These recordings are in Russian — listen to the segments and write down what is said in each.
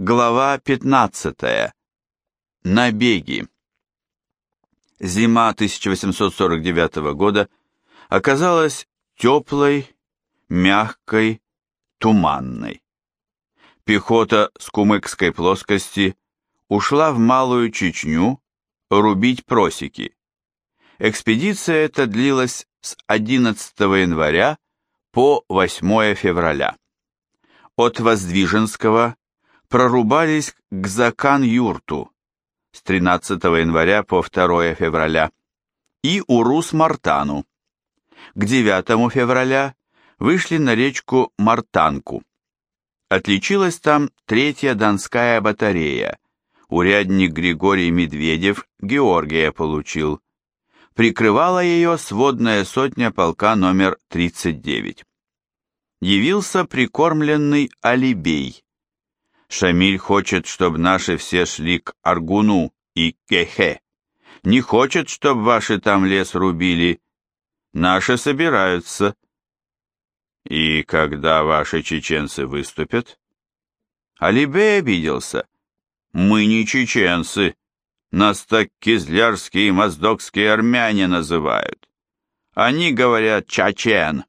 Глава 15. Набеги. Зима 1849 года оказалась теплой, мягкой, туманной. Пехота с Кумыкской плоскости ушла в Малую Чечню рубить просеки. Экспедиция эта длилась с 11 января по 8 февраля. От Воздвиженского прорубались к Закан-юрту с 13 января по 2 февраля и Урус-Мартану. К 9 февраля вышли на речку Мартанку. Отличилась там третья Донская батарея. Урядник Григорий Медведев Георгия получил. Прикрывала ее сводная сотня полка номер 39. Явился прикормленный Алибей Шамиль хочет, чтобы наши все шли к Аргуну и Кехе. Не хочет, чтобы ваши там лес рубили. Наши собираются. И когда ваши чеченцы выступят? Алибей обиделся. Мы не чеченцы. Нас так кизлярские и моздокские армяне называют. Они говорят чачен.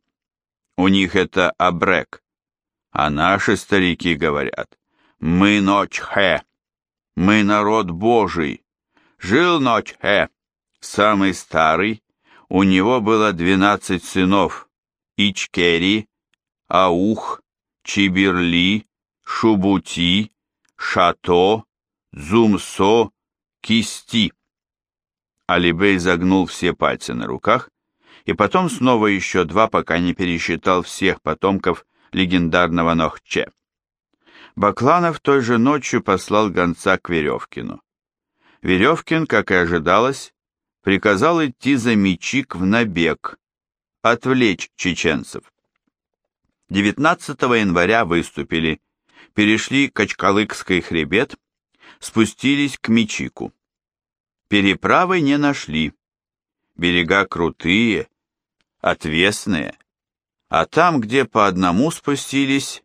У них это абрек. А наши старики говорят мы Ночхе, мы народ Божий. Жил Ночхе, самый старый, у него было двенадцать сынов, Ичкери, Аух, Чиберли, Шубути, Шато, Зумсо, Кисти. Алибей загнул все пальцы на руках, и потом снова еще два, пока не пересчитал всех потомков легендарного Нохче. Бакланов той же ночью послал гонца к Веревкину. Веревкин, как и ожидалось, приказал идти за Мечик в набег, отвлечь чеченцев. 19 января выступили, перешли Качкалыкский хребет, спустились к Мечику. Переправы не нашли. Берега крутые, отвесные, а там, где по одному спустились,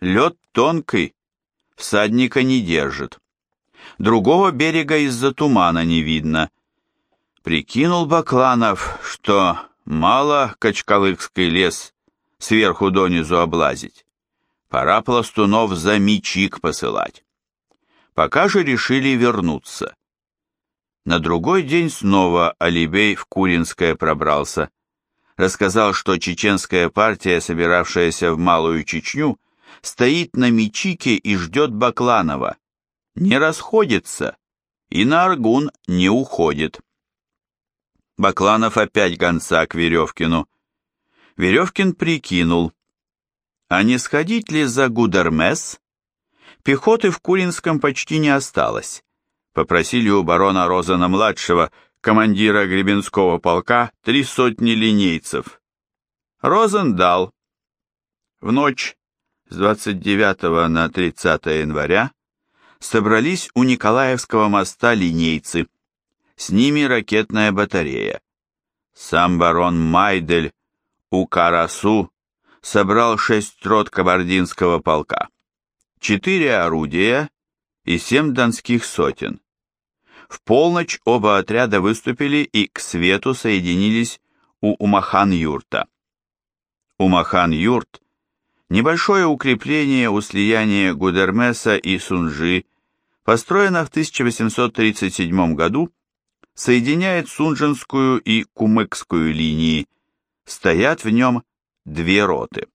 лед тонкий, всадника не держит. Другого берега из-за тумана не видно. Прикинул Бакланов, что мало Качкалыкский лес сверху донизу облазить. Пора пластунов за мечик посылать. Пока же решили вернуться. На другой день снова Алибей в Куринское пробрался. Рассказал, что чеченская партия, собиравшаяся в Малую Чечню, стоит на Мичике и ждет Бакланова. Не расходится и на Аргун не уходит. Бакланов опять гонца к Веревкину. Веревкин прикинул, а не сходить ли за Гудермес? Пехоты в Куринском почти не осталось. Попросили у барона Розена-младшего, командира Гребенского полка, три сотни линейцев. Розен дал. В ночь с 29 на 30 января собрались у Николаевского моста линейцы, с ними ракетная батарея. Сам барон Майдель у Карасу собрал шесть рот кабардинского полка, четыре орудия и семь донских сотен. В полночь оба отряда выступили и к свету соединились у Умахан-юрта. Умахан-юрт Небольшое укрепление у слияния Гудермеса и Сунжи, построено в 1837 году, соединяет Сунжинскую и Кумыкскую линии. Стоят в нем две роты.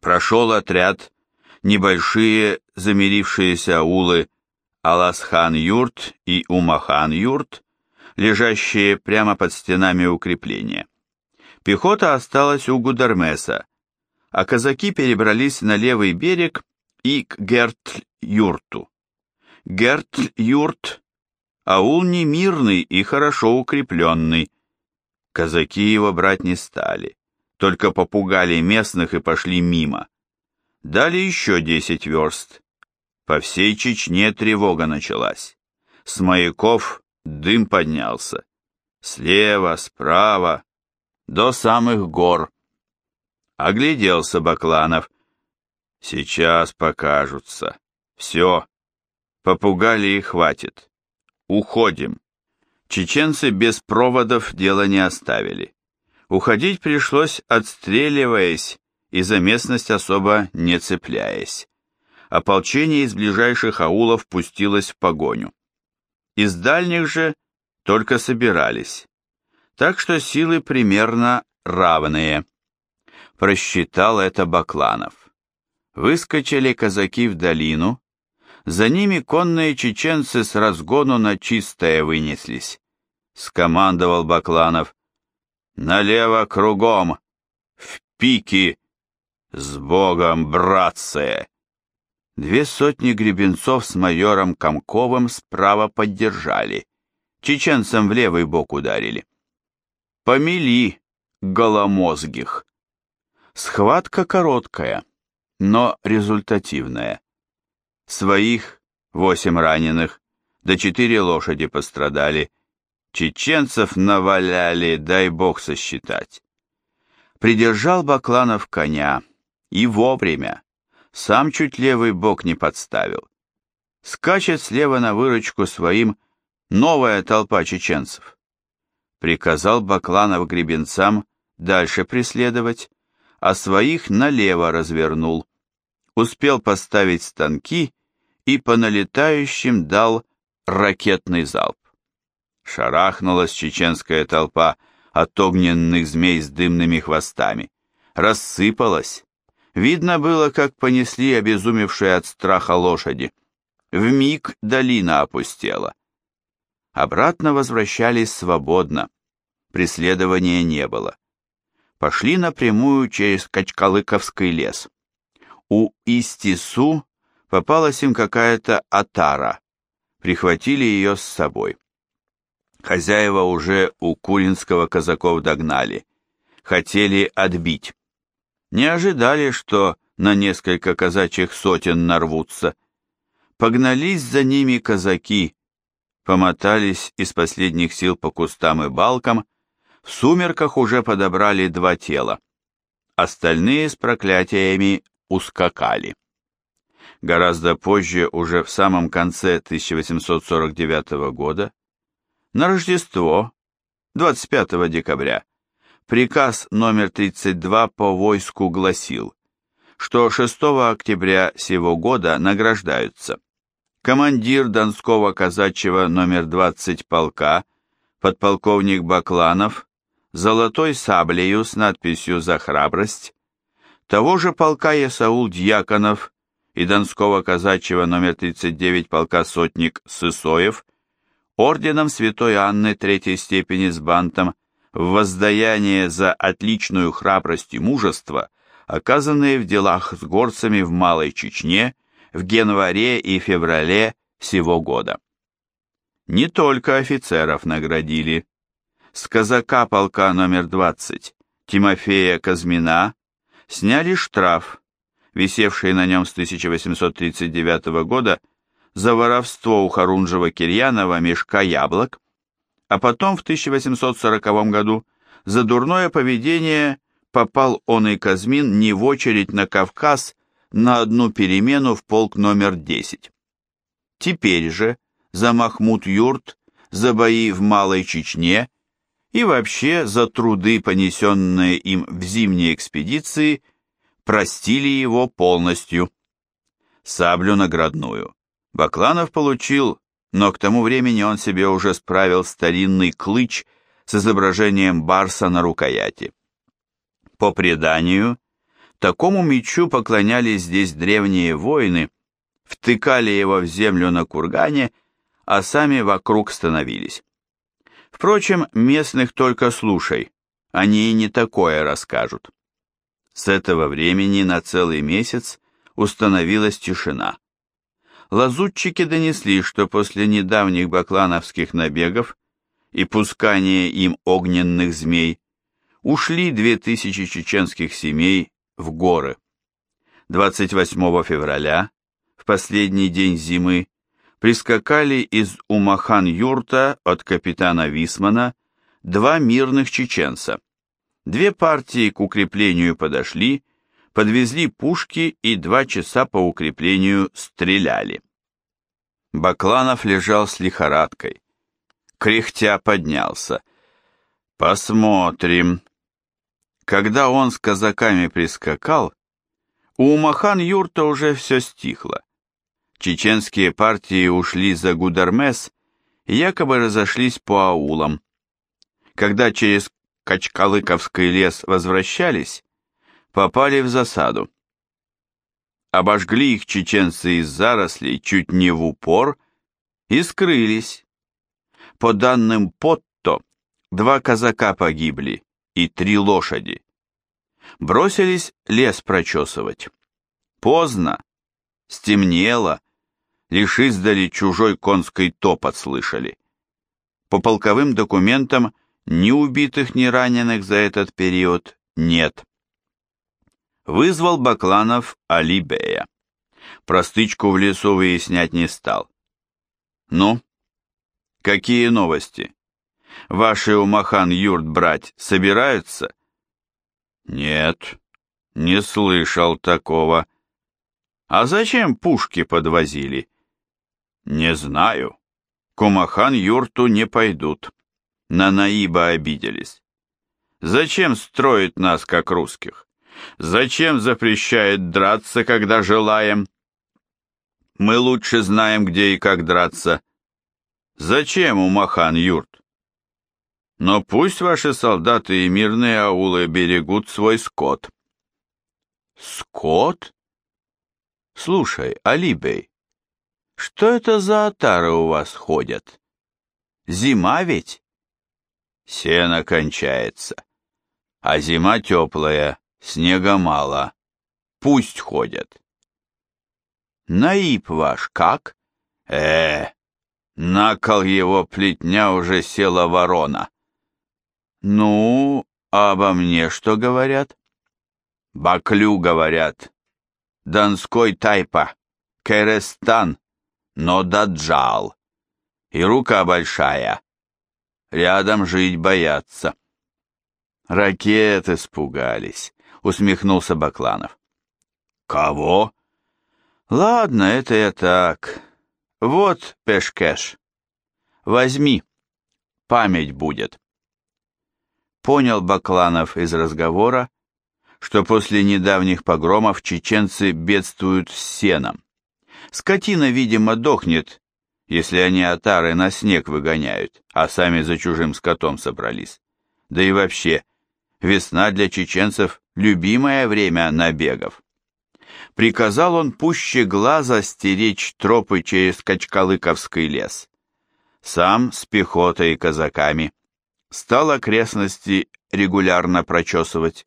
Прошел отряд, небольшие замирившиеся аулы Аласхан-Юрт и Умахан-Юрт, лежащие прямо под стенами укрепления. Пехота осталась у Гудермеса, а казаки перебрались на левый берег и к Гертль-юрту. Гертль-юрт – аул не мирный и хорошо укрепленный. Казаки его брать не стали, только попугали местных и пошли мимо. Дали еще десять верст. По всей Чечне тревога началась. С маяков дым поднялся. Слева, справа, до самых гор. Огляделся Бакланов. Сейчас покажутся. Все, попугали и хватит. Уходим. Чеченцы без проводов дело не оставили. Уходить пришлось, отстреливаясь и за местность особо не цепляясь. Ополчение из ближайших аулов пустилось в погоню. Из дальних же только собирались. Так что силы примерно равные. Просчитал это Бакланов. Выскочили казаки в долину, за ними конные чеченцы с разгону на чистое вынеслись. Скомандовал Бакланов. «Налево кругом! В пики! С Богом, братцы!» Две сотни гребенцов с майором Комковым справа поддержали. Чеченцам в левый бок ударили. Помели голомозгих. Схватка короткая, но результативная. Своих восемь раненых, да четыре лошади пострадали. Чеченцев наваляли, дай бог сосчитать. Придержал Бакланов коня, и вовремя. Сам чуть левый бок не подставил. Скачет слева на выручку своим новая толпа чеченцев. Приказал Бакланов гребенцам дальше преследовать, а своих налево развернул успел поставить станки и по налетающим дал ракетный залп. Шарахнулась чеченская толпа от огненных змей с дымными хвостами. Рассыпалась. Видно было, как понесли обезумевшие от страха лошади. В миг долина опустела. Обратно возвращались свободно. Преследования не было. Пошли напрямую через Качкалыковский лес. У Истису попалась им какая-то отара. Прихватили ее с собой. Хозяева уже у Куринского казаков догнали. Хотели отбить. Не ожидали, что на несколько казачьих сотен нарвутся. Погнались за ними казаки, помотались из последних сил по кустам и балкам, в сумерках уже подобрали два тела. Остальные с проклятиями ускакали. Гораздо позже, уже в самом конце 1849 года, на Рождество, 25 декабря, приказ номер 32 по войску гласил, что 6 октября сего года награждаются командир Донского казачьего номер 20 полка, подполковник Бакланов, золотой саблею с надписью «За храбрость», того же полка Ясаул Дьяконов и Донского казачьего номер 39 полка сотник Сысоев орденом Святой Анны третьей степени с бантом в воздаяние за отличную храбрость и мужество, оказанные в делах с горцами в Малой Чечне в январе и феврале сего года. Не только офицеров наградили. С казака полка номер 20 Тимофея Казмина сняли штраф, висевший на нем с 1839 года за воровство у Харунжева-Кирьянова мешка яблок, а потом в 1840 году за дурное поведение попал он и Казмин не в очередь на Кавказ на одну перемену в полк номер 10. Теперь же за Махмуд Юрт, за бои в Малой Чечне и вообще за труды, понесенные им в зимней экспедиции, простили его полностью. Саблю наградную Бакланов получил, но к тому времени он себе уже справил старинный клыч с изображением барса на рукояти. По преданию, такому мечу поклонялись здесь древние воины, втыкали его в землю на кургане, а сами вокруг становились. Впрочем, местных только слушай, они и не такое расскажут. С этого времени на целый месяц установилась тишина. Лазутчики донесли, что после недавних баклановских набегов и пускания им огненных змей ушли две тысячи чеченских семей в горы. 28 февраля, в последний день зимы, прискакали из Умахан-юрта от капитана Висмана два мирных чеченца. Две партии к укреплению подошли, подвезли пушки и два часа по укреплению стреляли. Бакланов лежал с лихорадкой. Кряхтя поднялся. «Посмотрим». Когда он с казаками прискакал, у Умахан-юрта уже все стихло. Чеченские партии ушли за Гудармес и якобы разошлись по аулам. Когда через Качкалыковский лес возвращались, попали в засаду. Обожгли их чеченцы из зарослей чуть не в упор и скрылись. По данным Потто, два казака погибли и три лошади. Бросились лес прочесывать. Поздно, стемнело, лишь издали чужой конской топот слышали. По полковым документам ни убитых, ни раненых за этот период нет вызвал Бакланов Алибея. Простычку в лесу выяснять не стал. Ну, какие новости? Ваши умахан юрт брать собираются? Нет, не слышал такого. А зачем пушки подвозили? Не знаю. К умахан юрту не пойдут. На Наиба обиделись. Зачем строить нас, как русских? Зачем запрещает драться, когда желаем? Мы лучше знаем, где и как драться. Зачем Умахан юрт? Но пусть ваши солдаты и мирные аулы берегут свой скот. Скот? Слушай, Алибей, что это за отары у вас ходят? Зима ведь? Сено кончается. А зима теплая, Снега мало. Пусть ходят. Наиб ваш как? Э, на кол его плетня уже села ворона. Ну, а обо мне что говорят? Баклю говорят. Донской тайпа, Керестан, но даджал. И рука большая. Рядом жить боятся. Ракеты испугались усмехнулся Бакланов. Кого? Ладно, это я так. Вот пешкеш. Возьми. Память будет. Понял Бакланов из разговора, что после недавних погромов чеченцы бедствуют с сеном. Скотина, видимо, дохнет, если они отары на снег выгоняют, а сами за чужим скотом собрались. Да и вообще, весна для чеченцев любимое время набегов. Приказал он пуще глаза стеречь тропы через Качкалыковский лес. Сам с пехотой и казаками стал окрестности регулярно прочесывать.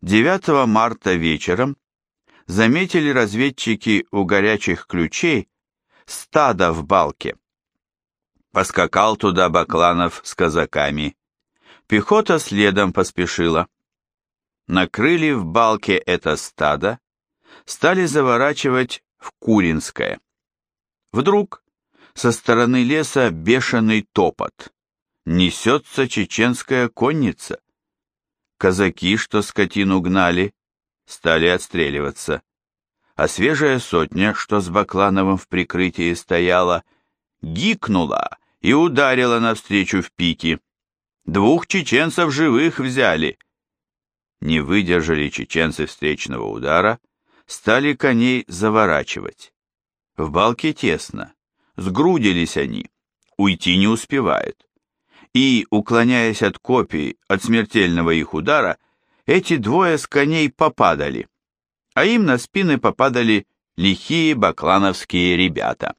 9 марта вечером заметили разведчики у горячих ключей стадо в балке. Поскакал туда Бакланов с казаками. Пехота следом поспешила накрыли в балке это стадо, стали заворачивать в Куринское. Вдруг со стороны леса бешеный топот. Несется чеченская конница. Казаки, что скотину гнали, стали отстреливаться, а свежая сотня, что с Баклановым в прикрытии стояла, гикнула и ударила навстречу в пики. Двух чеченцев живых взяли — не выдержали чеченцы встречного удара, стали коней заворачивать. В балке тесно, сгрудились они, уйти не успевают. И, уклоняясь от копий, от смертельного их удара, эти двое с коней попадали, а им на спины попадали лихие баклановские ребята.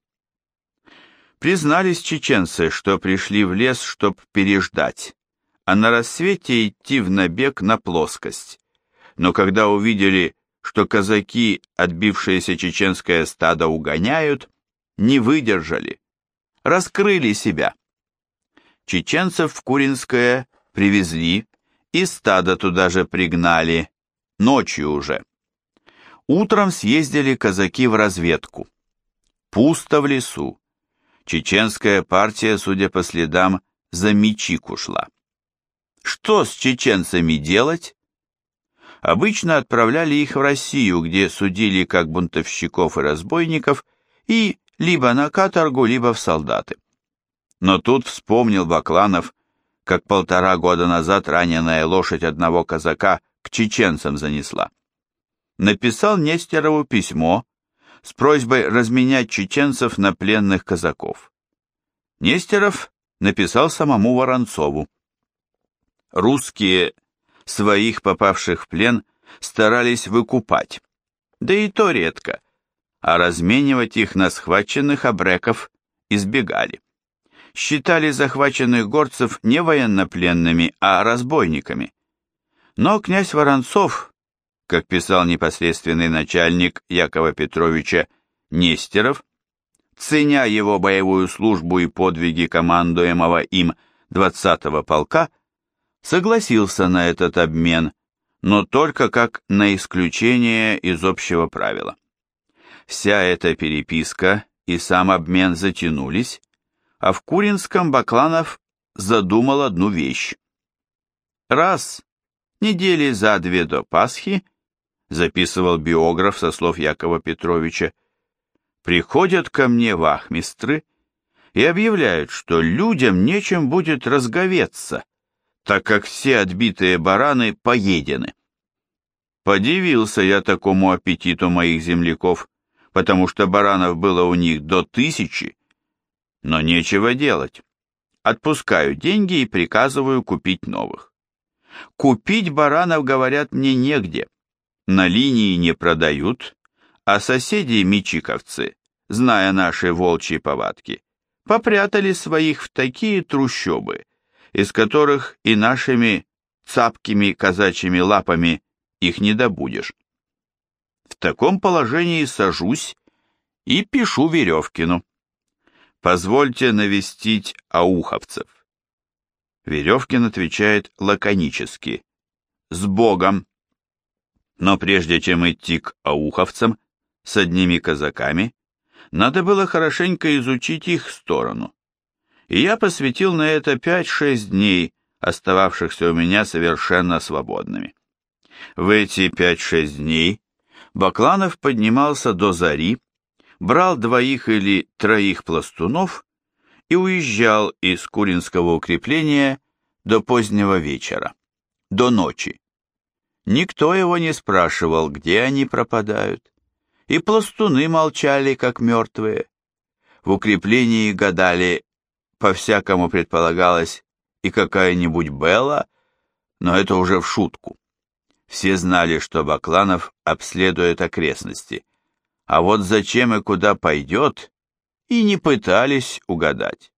Признались чеченцы, что пришли в лес, чтоб переждать а на рассвете идти в набег на плоскость. Но когда увидели, что казаки, отбившееся чеченское стадо, угоняют, не выдержали, раскрыли себя. Чеченцев в Куринское привезли и стадо туда же пригнали, ночью уже. Утром съездили казаки в разведку. Пусто в лесу. Чеченская партия, судя по следам, за Мичик ушла. Что с чеченцами делать? обычно отправляли их в Россию, где судили как бунтовщиков и разбойников, и либо на каторгу, либо в солдаты. Но тут вспомнил Бакланов, как полтора года назад раненая лошадь одного казака к чеченцам занесла. Написал Нестерову письмо с просьбой разменять чеченцев на пленных казаков. Нестеров написал самому Воронцову. Русские своих попавших в плен старались выкупать, да и то редко, а разменивать их на схваченных обреков избегали. Считали захваченных горцев не военнопленными, а разбойниками. Но князь Воронцов, как писал непосредственный начальник Якова Петровича Нестеров, ценя его боевую службу и подвиги командуемого им 20-го полка, согласился на этот обмен, но только как на исключение из общего правила. Вся эта переписка и сам обмен затянулись, а в Куринском Бакланов задумал одну вещь. Раз, недели за две до Пасхи, записывал биограф со слов Якова Петровича, приходят ко мне вахмистры и объявляют, что людям нечем будет разговеться, так как все отбитые бараны поедены. Подивился я такому аппетиту моих земляков, потому что баранов было у них до тысячи, но нечего делать. Отпускаю деньги и приказываю купить новых. Купить баранов, говорят, мне негде. На линии не продают, а соседи мичиковцы, зная наши волчьи повадки, попрятали своих в такие трущобы, из которых и нашими цапкими казачьими лапами их не добудешь. В таком положении сажусь и пишу Веревкину. Позвольте навестить ауховцев. Веревкин отвечает лаконически. С Богом! Но прежде чем идти к ауховцам с одними казаками, надо было хорошенько изучить их сторону и я посвятил на это 5-6 дней, остававшихся у меня совершенно свободными. В эти 5-6 дней Бакланов поднимался до зари, брал двоих или троих пластунов и уезжал из Куринского укрепления до позднего вечера, до ночи. Никто его не спрашивал, где они пропадают, и пластуны молчали, как мертвые. В укреплении гадали, по-всякому предполагалось и какая-нибудь Белла, но это уже в шутку. Все знали, что Бакланов обследует окрестности, а вот зачем и куда пойдет, и не пытались угадать.